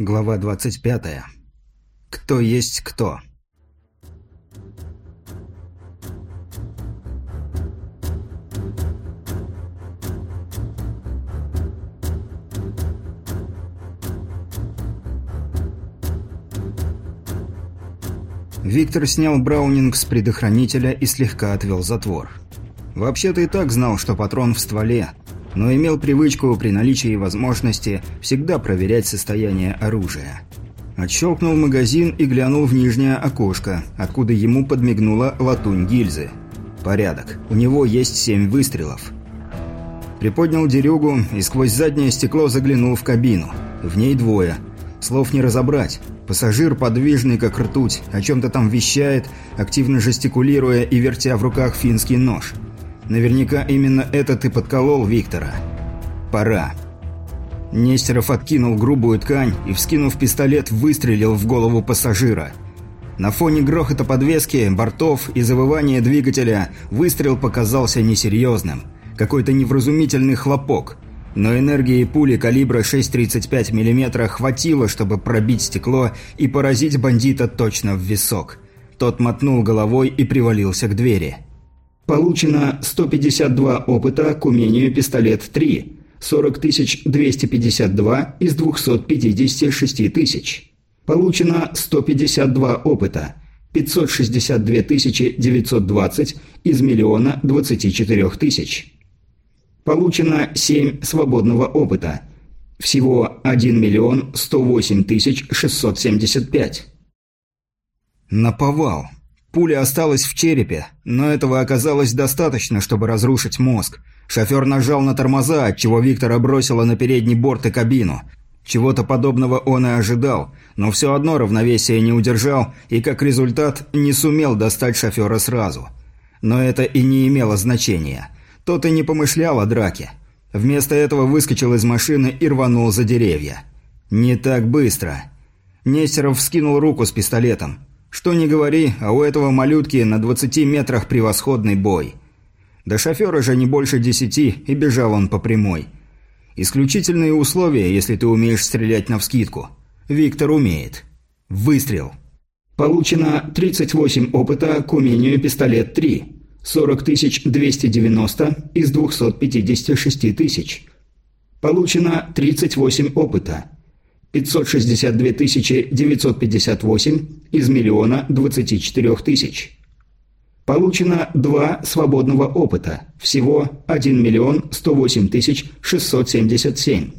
Глава 25. Кто есть кто? Виктор снял Браунинг с предохранителя и слегка отвел затвор. Вообще-то и так знал, что патрон в стволе, но имел привычку при наличии возможности всегда проверять состояние оружия. Отщелкнул магазин и глянул в нижнее окошко, откуда ему подмигнула латунь гильзы. Порядок. У него есть семь выстрелов. Приподнял дерюгу и сквозь заднее стекло заглянул в кабину. В ней двое. Слов не разобрать. Пассажир подвижный, как ртуть, о чем-то там вещает, активно жестикулируя и вертя в руках финский нож. Наверняка именно этот и подколол Виктора. Пора. Нестеров откинул грубую ткань и, вскинув пистолет, выстрелил в голову пассажира. На фоне грохота подвески, бортов и завывания двигателя выстрел показался несерьезным. Какой-то невразумительный хлопок. Но энергии пули калибра 6,35 мм хватило, чтобы пробить стекло и поразить бандита точно в висок. Тот мотнул головой и привалился к двери. Получено 152 опыта к умению «Пистолет-3». 40 252 из 256 тысяч. Получено 152 опыта. 562 920 из миллиона 24 тысяч. Получено 7 свободного опыта. Всего 1 миллион 108 тысяч 675. Наповал. Пуля осталась в черепе, но этого оказалось достаточно, чтобы разрушить мозг. Шофер нажал на тормоза, отчего Виктора бросило на передний борт и кабину. Чего-то подобного он и ожидал, но все одно равновесие не удержал и, как результат, не сумел достать шофера сразу. Но это и не имело значения. Тот и не помышлял о драке. Вместо этого выскочил из машины и рванул за деревья. «Не так быстро». Нестеров вскинул руку с пистолетом. Что ни говори, а у этого малютки на 20 метрах превосходный бой. До шофера же не больше десяти, и бежал он по прямой. Исключительные условия, если ты умеешь стрелять навскидку. Виктор умеет. Выстрел. Получено 38 опыта к умению «Пистолет-3». 40 290 из 256 тысяч. Получено 38 опыта. 562 958 из миллиона 24 тысяч. Получено 2 свободного опыта, всего 1 миллион 108 тысяч 677.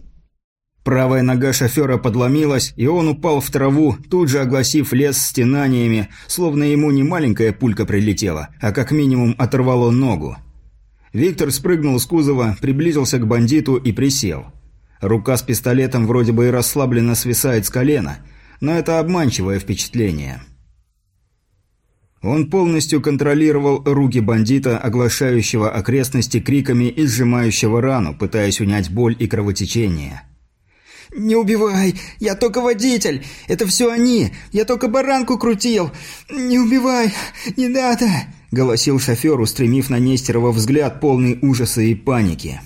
Правая нога шофера подломилась, и он упал в траву, тут же огласив лес стенаниями, словно ему не маленькая пулька прилетела, а как минимум оторвало ногу. Виктор спрыгнул с кузова, приблизился к бандиту и присел – Рука с пистолетом вроде бы и расслабленно свисает с колена, но это обманчивое впечатление. Он полностью контролировал руки бандита, оглашающего окрестности криками и сжимающего рану, пытаясь унять боль и кровотечение. «Не убивай! Я только водитель! Это все они! Я только баранку крутил! Не убивай! Не надо!» – голосил шофер, устремив на Нестерова взгляд полный ужаса и паники.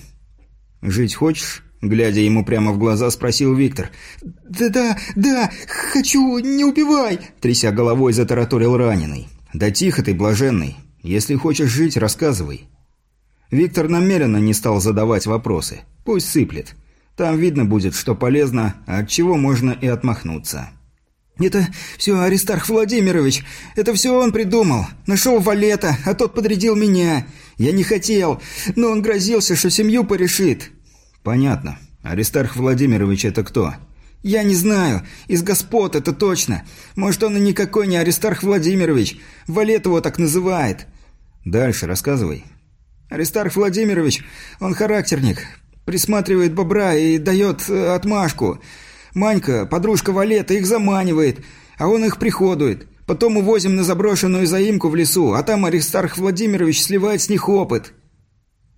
«Жить хочешь?» Глядя ему прямо в глаза, спросил Виктор. «Да-да, да, хочу, не убивай!» Тряся головой, затараторил раненый. «Да тихо ты, блаженный. Если хочешь жить, рассказывай». Виктор намеренно не стал задавать вопросы. Пусть сыплет. Там видно будет, что полезно, а от чего можно и отмахнуться. «Это все Аристарх Владимирович. Это все он придумал. Нашел Валета, а тот подрядил меня. Я не хотел, но он грозился, что семью порешит. «Понятно. Аристарх Владимирович это кто?» «Я не знаю. Из господ, это точно. Может, он и никакой не Аристарх Владимирович. Валет его так называет». «Дальше рассказывай». «Аристарх Владимирович, он характерник. Присматривает бобра и дает э, отмашку. Манька, подружка Валета, их заманивает, а он их приходует. Потом увозим на заброшенную заимку в лесу, а там Аристарх Владимирович сливает с них опыт».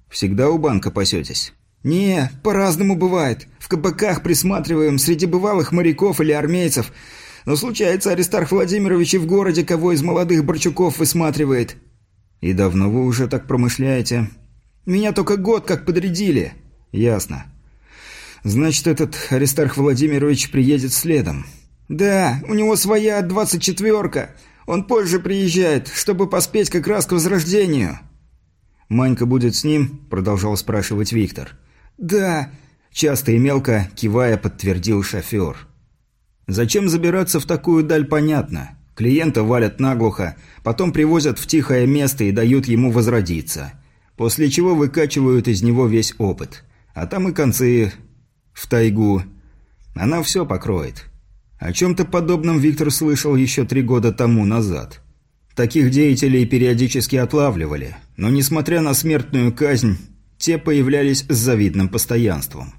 «Всегда у банка пасетесь?» «Не, по-разному бывает. В кабаках присматриваем среди бывалых моряков или армейцев. Но случается, Аристарх Владимирович и в городе кого из молодых борчуков высматривает». «И давно вы уже так промышляете?» «Меня только год как подрядили». «Ясно. Значит, этот Аристарх Владимирович приедет следом. Да, у него своя двадцать четверка. Он позже приезжает, чтобы поспеть как раз к возрождению. Манька будет с ним? Продолжал спрашивать Виктор. Да, часто и мелко кивая подтвердил шофер. Зачем забираться в такую даль, понятно. Клиента валят наглухо, потом привозят в тихое место и дают ему возродиться. После чего выкачивают из него весь опыт. А там и концы в тайгу. Она все покроет. О чем-то подобном Виктор слышал еще три года тому назад. Таких деятелей периодически отлавливали, но несмотря на смертную казнь, те появлялись с завидным постоянством.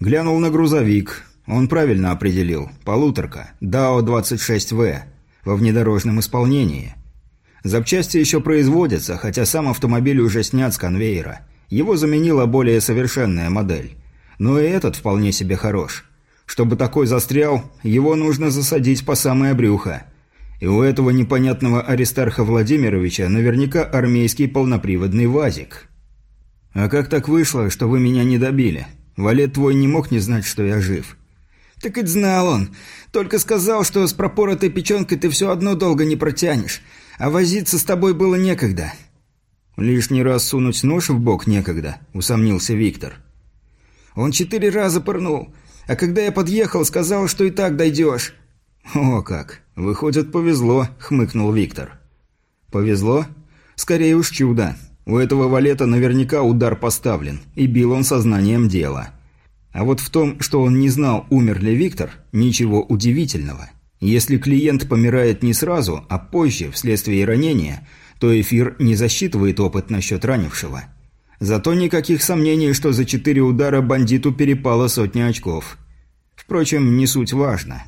Глянул на грузовик. Он правильно определил. Полуторка. ДАО-26В. Во внедорожном исполнении. Запчасти еще производятся, хотя сам автомобиль уже снят с конвейера. Его заменила более совершенная модель. Но и этот вполне себе хорош. Чтобы такой застрял, его нужно засадить по самое брюхо. И у этого непонятного Аристарха Владимировича наверняка армейский полноприводный ВАЗик. «А как так вышло, что вы меня не добили? Валет твой не мог не знать, что я жив». «Так ведь знал он. Только сказал, что с пропоротой печенкой ты все одно долго не протянешь. А возиться с тобой было некогда». «Лишний раз сунуть нож в бок некогда», — усомнился Виктор. Он четыре раза пырнул, а когда я подъехал, сказал, что и так дойдешь». «О как! Выходит, повезло», — хмыкнул Виктор. «Повезло? Скорее уж чудо. У этого валета наверняка удар поставлен, и бил он сознанием дела. А вот в том, что он не знал, умер ли Виктор, ничего удивительного. Если клиент помирает не сразу, а позже, вследствие ранения, то эфир не засчитывает опыт насчет ранившего». Зато никаких сомнений, что за четыре удара бандиту перепало сотня очков. Впрочем, не суть важно.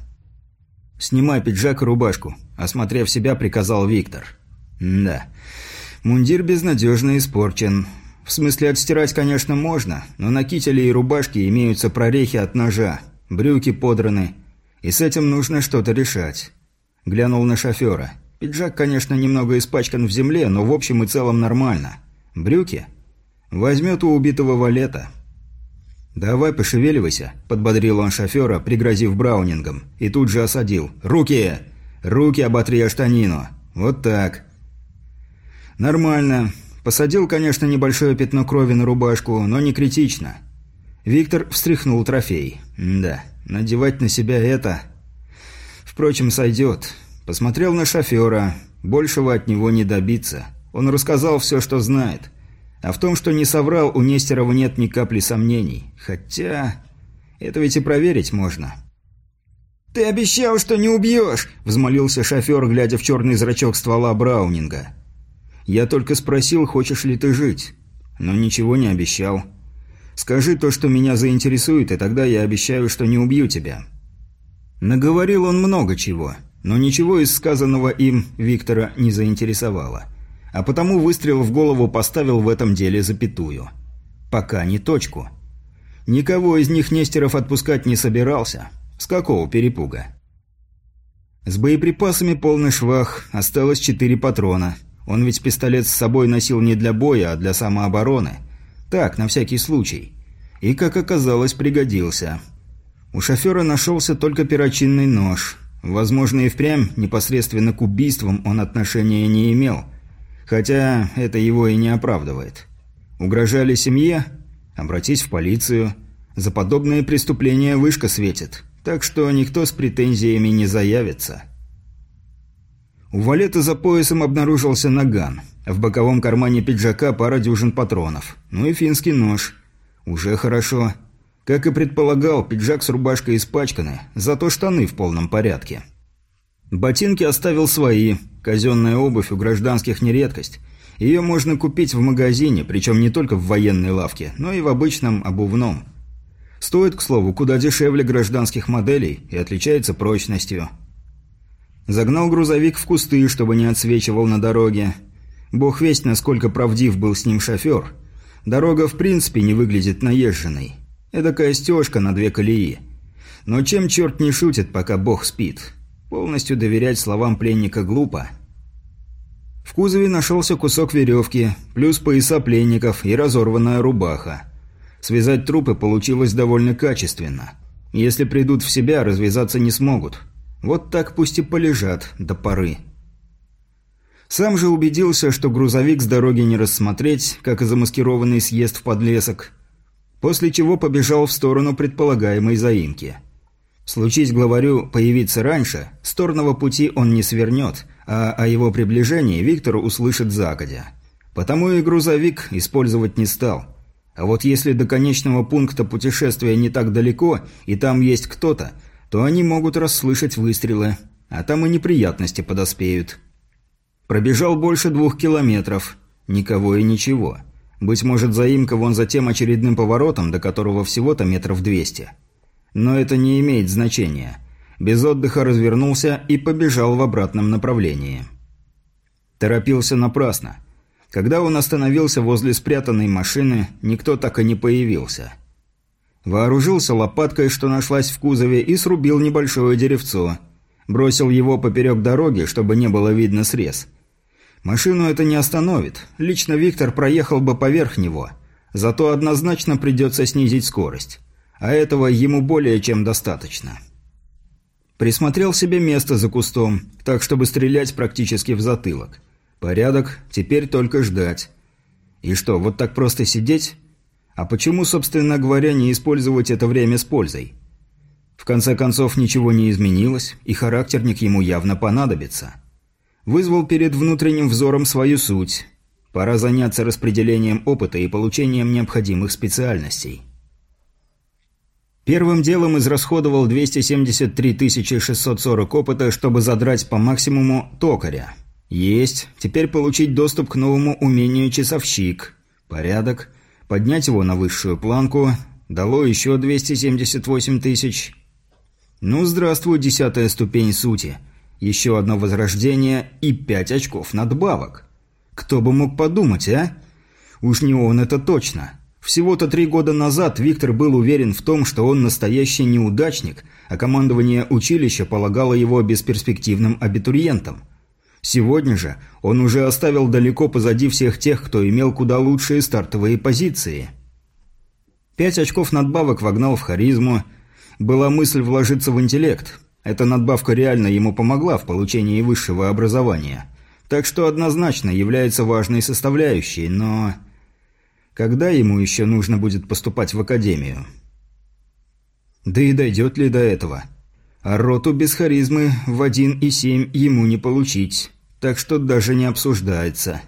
«Снимай пиджак и рубашку», – осмотрев себя, приказал Виктор. «Да. Мундир безнадежно испорчен. В смысле, отстирать, конечно, можно, но на кителе и рубашке имеются прорехи от ножа, брюки подраны, и с этим нужно что-то решать». Глянул на шофера. Пиджак, конечно, немного испачкан в земле, но в общем и целом нормально. Брюки? Возьмет у убитого валета. «Давай пошевеливайся», – подбодрил он шофера, пригрозив браунингом, и тут же осадил. «Руки! Руки оботри штанину! Вот так!» «Нормально. Посадил, конечно, небольшое пятно крови на рубашку, но не критично». Виктор встряхнул трофей. «Да, надевать на себя это...» «Впрочем, сойдет. Посмотрел на шофера. Большего от него не добиться. Он рассказал все, что знает». А в том, что не соврал, у Нестерова нет ни капли сомнений. Хотя... Это ведь и проверить можно. «Ты обещал, что не убьешь!» – взмолился шофер, глядя в черный зрачок ствола Браунинга. «Я только спросил, хочешь ли ты жить. Но ничего не обещал. Скажи то, что меня заинтересует, и тогда я обещаю, что не убью тебя». Наговорил он много чего, но ничего из сказанного им Виктора не заинтересовало а потому выстрел в голову поставил в этом деле запятую. Пока не точку. Никого из них Нестеров отпускать не собирался. С какого перепуга? С боеприпасами полный швах, осталось четыре патрона. Он ведь пистолет с собой носил не для боя, а для самообороны. Так, на всякий случай. И, как оказалось, пригодился. У шофера нашелся только перочинный нож. Возможно, и впрямь непосредственно к убийствам он отношения не имел – Хотя это его и не оправдывает. Угрожали семье? Обратись в полицию. За подобные преступления вышка светит. Так что никто с претензиями не заявится. У валета за поясом обнаружился наган. В боковом кармане пиджака пара дюжин патронов. Ну и финский нож. Уже хорошо. Как и предполагал, пиджак с рубашкой испачканы, зато штаны в полном порядке. Ботинки оставил свои. Казенная обувь у гражданских не редкость. Ее можно купить в магазине, причем не только в военной лавке, но и в обычном обувном. Стоит, к слову, куда дешевле гражданских моделей и отличается прочностью. Загнал грузовик в кусты, чтобы не отсвечивал на дороге. Бог весть, насколько правдив был с ним шофер. Дорога в принципе не выглядит наезженной. Эдакая стежка на две колеи. Но чем черт не шутит, пока Бог спит? Полностью доверять словам пленника глупо. В кузове нашелся кусок веревки, плюс пояса пленников и разорванная рубаха. Связать трупы получилось довольно качественно. Если придут в себя, развязаться не смогут. Вот так пусть и полежат до поры. Сам же убедился, что грузовик с дороги не рассмотреть, как и замаскированный съезд в подлесок, после чего побежал в сторону предполагаемой заимки. Случись главарю появиться раньше, с торного пути он не свернет, а о его приближении Виктор услышит загодя. Потому и грузовик использовать не стал. А вот если до конечного пункта путешествия не так далеко, и там есть кто-то, то они могут расслышать выстрелы, а там и неприятности подоспеют. Пробежал больше двух километров. Никого и ничего. Быть может, заимка вон за тем очередным поворотом, до которого всего-то метров двести. Но это не имеет значения. Без отдыха развернулся и побежал в обратном направлении. Торопился напрасно. Когда он остановился возле спрятанной машины, никто так и не появился. Вооружился лопаткой, что нашлась в кузове, и срубил небольшое деревцо. Бросил его поперек дороги, чтобы не было видно срез – Машину это не остановит. Лично Виктор проехал бы поверх него. Зато однозначно придется снизить скорость. А этого ему более чем достаточно. Присмотрел себе место за кустом, так чтобы стрелять практически в затылок. Порядок, теперь только ждать. И что, вот так просто сидеть? А почему, собственно говоря, не использовать это время с пользой? В конце концов, ничего не изменилось, и характерник ему явно понадобится вызвал перед внутренним взором свою суть. Пора заняться распределением опыта и получением необходимых специальностей. Первым делом израсходовал 273 640 опыта, чтобы задрать по максимуму токаря. Есть. Теперь получить доступ к новому умению часовщик. Порядок. Поднять его на высшую планку. Дало еще 278 тысяч. Ну, здравствуй, десятая ступень сути – еще одно возрождение и пять очков надбавок. Кто бы мог подумать, а? Уж не он это точно. Всего-то три года назад Виктор был уверен в том, что он настоящий неудачник, а командование училища полагало его бесперспективным абитуриентом. Сегодня же он уже оставил далеко позади всех тех, кто имел куда лучшие стартовые позиции. Пять очков надбавок вогнал в харизму. Была мысль вложиться в интеллект, эта надбавка реально ему помогла в получении высшего образования. Так что однозначно является важной составляющей, но... Когда ему еще нужно будет поступать в академию? Да и дойдет ли до этого? А роту без харизмы в 1,7 ему не получить, так что даже не обсуждается.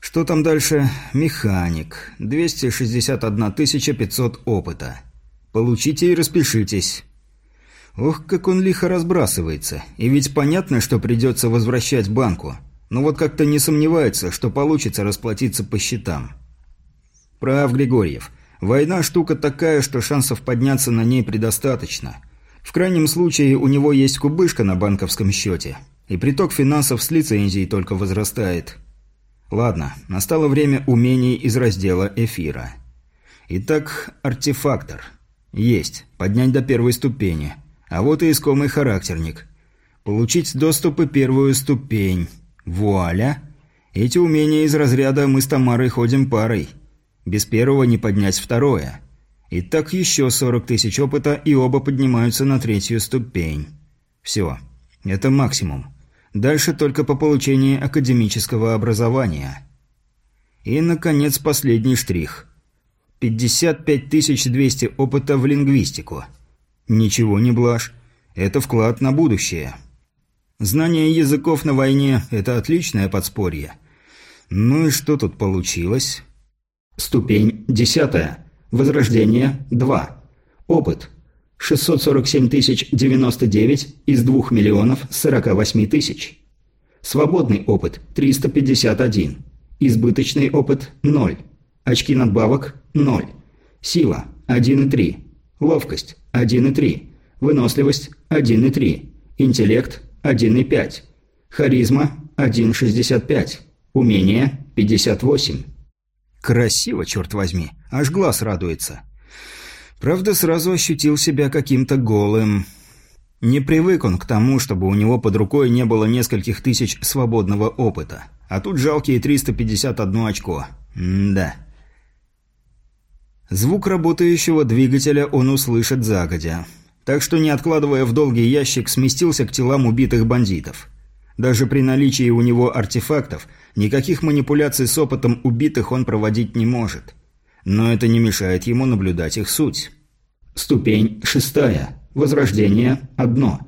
Что там дальше? Механик. 261 500 опыта. Получите и распишитесь. Ох, как он лихо разбрасывается. И ведь понятно, что придется возвращать банку. Но вот как-то не сомневается, что получится расплатиться по счетам. Прав Григорьев. Война штука такая, что шансов подняться на ней предостаточно. В крайнем случае у него есть кубышка на банковском счете. И приток финансов с лицензией только возрастает. Ладно, настало время умений из раздела эфира. Итак, артефактор. Есть. Поднять до первой ступени. А вот и искомый характерник. Получить доступ и первую ступень. Вуаля! Эти умения из разряда «мы с Тамарой ходим парой». Без первого не поднять второе. И так еще 40 тысяч опыта, и оба поднимаются на третью ступень. Все. Это максимум. Дальше только по получении академического образования. И, наконец, последний штрих. 55 200 опыта в лингвистику. Ничего не блажь. Это вклад на будущее. Знание языков на войне – это отличное подспорье. Ну и что тут получилось? Ступень десятая. Возрождение – 2. Опыт – 647 099 из 2 миллионов 48 тысяч. Свободный опыт – 351. Избыточный опыт – 0. Очки надбавок – 0. Сила – 1,3. Ловкость 1,3. Выносливость 1,3. Интеллект 1,5. Харизма 1,65. Умение 58. Красиво, черт возьми. Аж глаз радуется. Правда, сразу ощутил себя каким-то голым. Не привык он к тому, чтобы у него под рукой не было нескольких тысяч свободного опыта. А тут жалкие 351 очко. М да. Звук работающего двигателя он услышит загодя. Так что, не откладывая в долгий ящик, сместился к телам убитых бандитов. Даже при наличии у него артефактов, никаких манипуляций с опытом убитых он проводить не может. Но это не мешает ему наблюдать их суть. Ступень шестая. Возрождение – одно.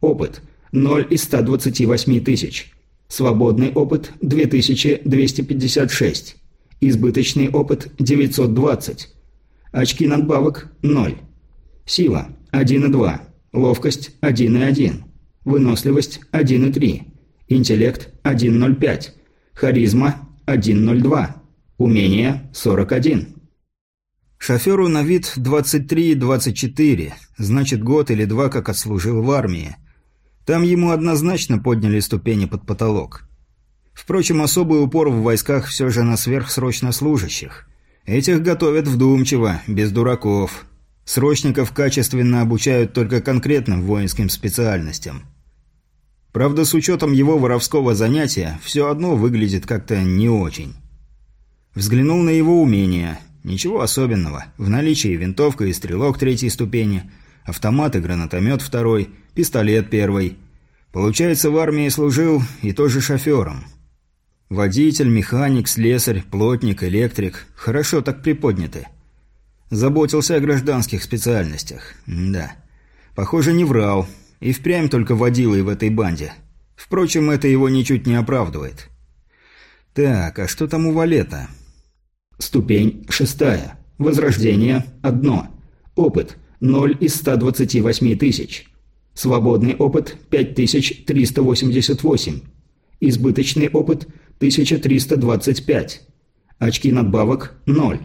Опыт – 0 из 128 тысяч. Свободный опыт – 2256. Избыточный опыт – 920. Очки надбавок – 0. Сила – 1,2. Ловкость – 1,1. Выносливость – 1,3. Интеллект – 1,05. Харизма – 1,02. Умение – 41. Шоферу на вид 23-24, значит год или два как отслужил в армии. Там ему однозначно подняли ступени под потолок. Впрочем, особый упор в войсках все же на сверхсрочно служащих. Этих готовят вдумчиво, без дураков. Срочников качественно обучают только конкретным воинским специальностям. Правда, с учетом его воровского занятия, все одно выглядит как-то не очень. Взглянул на его умения. Ничего особенного. В наличии винтовка и стрелок третьей ступени, автомат и гранатомет второй, пистолет первый. Получается, в армии служил и тоже шофером. Водитель, механик, слесарь, плотник, электрик. Хорошо так приподняты. Заботился о гражданских специальностях. да. Похоже, не врал. И впрямь только водилой в этой банде. Впрочем, это его ничуть не оправдывает. Так, а что там у Валета? Ступень шестая. Возрождение – одно. Опыт – 0 из 128 тысяч. Свободный опыт – 5388. Избыточный опыт – 1325. Очки надбавок – 0.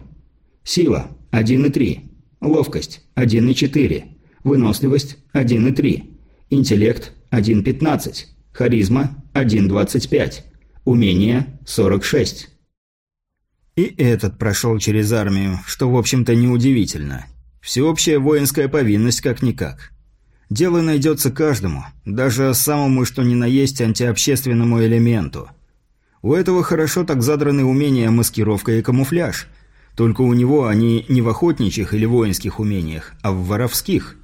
Сила – 1,3. Ловкость – 1,4. Выносливость – 1,3. Интеллект – 1,15. Харизма – 1,25. Умение – 46. И этот прошел через армию, что, в общем-то, неудивительно. Всеобщая воинская повинность как-никак. Дело найдется каждому, даже самому что ни на есть антиобщественному элементу. У этого хорошо так задраны умения маскировка и камуфляж. Только у него они не в охотничьих или воинских умениях, а в воровских.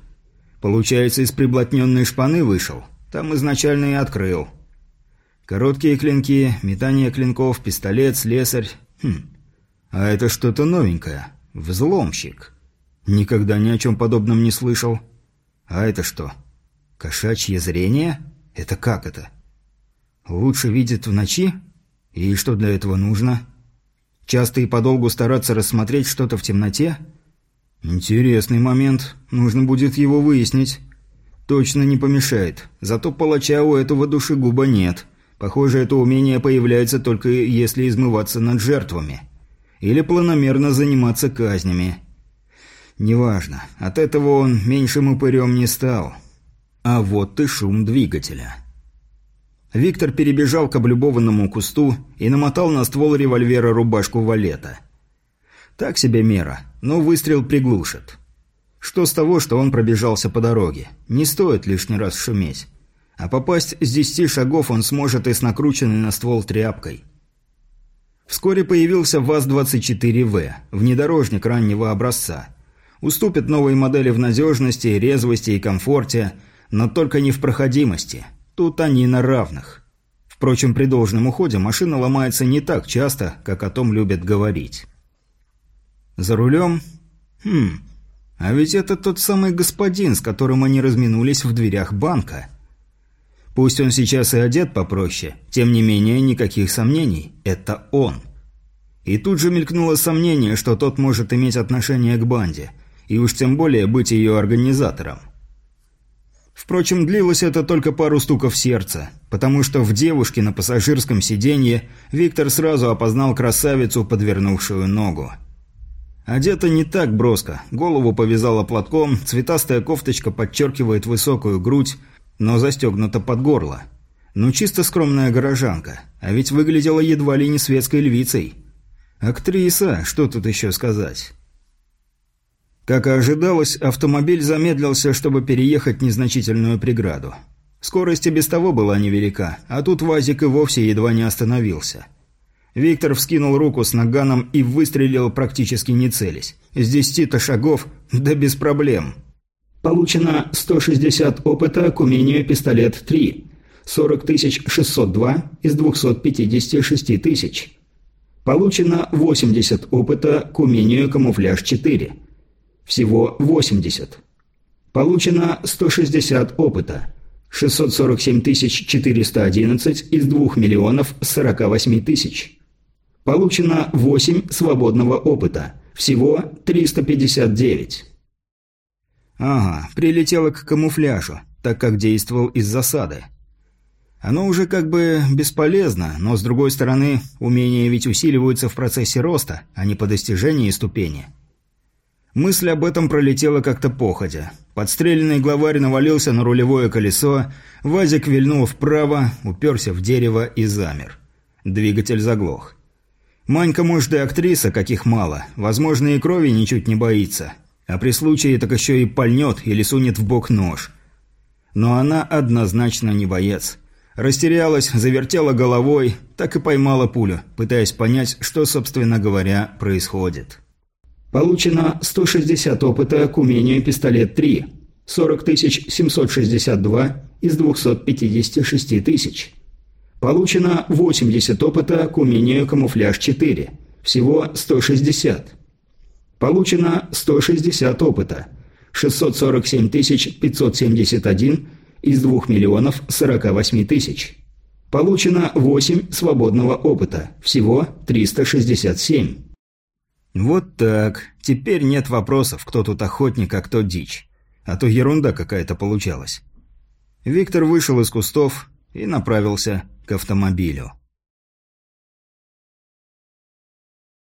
Получается, из приблотненной шпаны вышел. Там изначально и открыл. Короткие клинки, метание клинков, пистолет, слесарь. Хм, а это что-то новенькое. Взломщик. Никогда ни о чем подобном не слышал. А это что? Кошачье зрение? Это как это? Лучше видит в ночи? И что для этого нужно? Часто и подолгу стараться рассмотреть что-то в темноте? Интересный момент. Нужно будет его выяснить. Точно не помешает. Зато палача у этого душегуба нет. Похоже, это умение появляется только если измываться над жертвами или планомерно заниматься казнями. Неважно, от этого он меньшим упырем не стал. А вот и шум двигателя. Виктор перебежал к облюбованному кусту и намотал на ствол револьвера рубашку валета. Так себе мера, но выстрел приглушит. Что с того, что он пробежался по дороге? Не стоит лишний раз шуметь. А попасть с десяти шагов он сможет и с накрученной на ствол тряпкой. Вскоре появился ВАЗ-24В, внедорожник раннего образца. Уступит новой модели в надежности, резвости и комфорте, но только не в проходимости. Тут они на равных. Впрочем, при должном уходе машина ломается не так часто, как о том любят говорить. За рулем? Хм, а ведь это тот самый господин, с которым они разминулись в дверях банка. Пусть он сейчас и одет попроще, тем не менее никаких сомнений. Это он. И тут же мелькнуло сомнение, что тот может иметь отношение к банде, и уж тем более быть ее организатором. Впрочем, длилось это только пару стуков сердца, потому что в девушке на пассажирском сиденье Виктор сразу опознал красавицу, подвернувшую ногу. Одета не так броско, голову повязала платком, цветастая кофточка подчеркивает высокую грудь, но застегнута под горло. Ну, чисто скромная горожанка, а ведь выглядела едва ли не светской львицей. Актриса, что тут еще сказать? Как и ожидалось, автомобиль замедлился, чтобы переехать незначительную преграду. Скорость и без того была невелика, а тут ВАЗик и вовсе едва не остановился. Виктор вскинул руку с наганом и выстрелил практически не целясь. С десяти-то шагов, да без проблем. Получено 160 опыта к умению «Пистолет 3». 40 602 из 256 тысяч. Получено 80 опыта к умению «Камуфляж 4». Всего 80. Получено 160 опыта. 647 411 из 2 миллионов 48 тысяч. Получено 8 свободного опыта. Всего 359. Ага, прилетело к камуфляжу, так как действовал из засады. Оно уже как бы бесполезно, но с другой стороны, умения ведь усиливаются в процессе роста, а не по достижении ступени. Мысль об этом пролетела как-то походя. Подстреленный главарь навалился на рулевое колесо, Вазик вильнул вправо, уперся в дерево и замер. Двигатель заглох. Манька, может, и актриса, каких мало, возможно, и крови ничуть не боится. А при случае так еще и пальнет или сунет в бок нож. Но она однозначно не боец. Растерялась, завертела головой, так и поймала пулю, пытаясь понять, что, собственно говоря, происходит. Получено 160 опыта к умению «Пистолет 3». 40 762 из 256 тысяч. Получено 80 опыта к умению «Камуфляж 4». Всего 160. Получено 160 опыта. 647 571 из 2 миллионов 48 тысяч. Получено 8 свободного опыта, всего 367. Вот так. Теперь нет вопросов, кто тут охотник, а кто дичь. А то ерунда какая-то получалась. Виктор вышел из кустов и направился к автомобилю.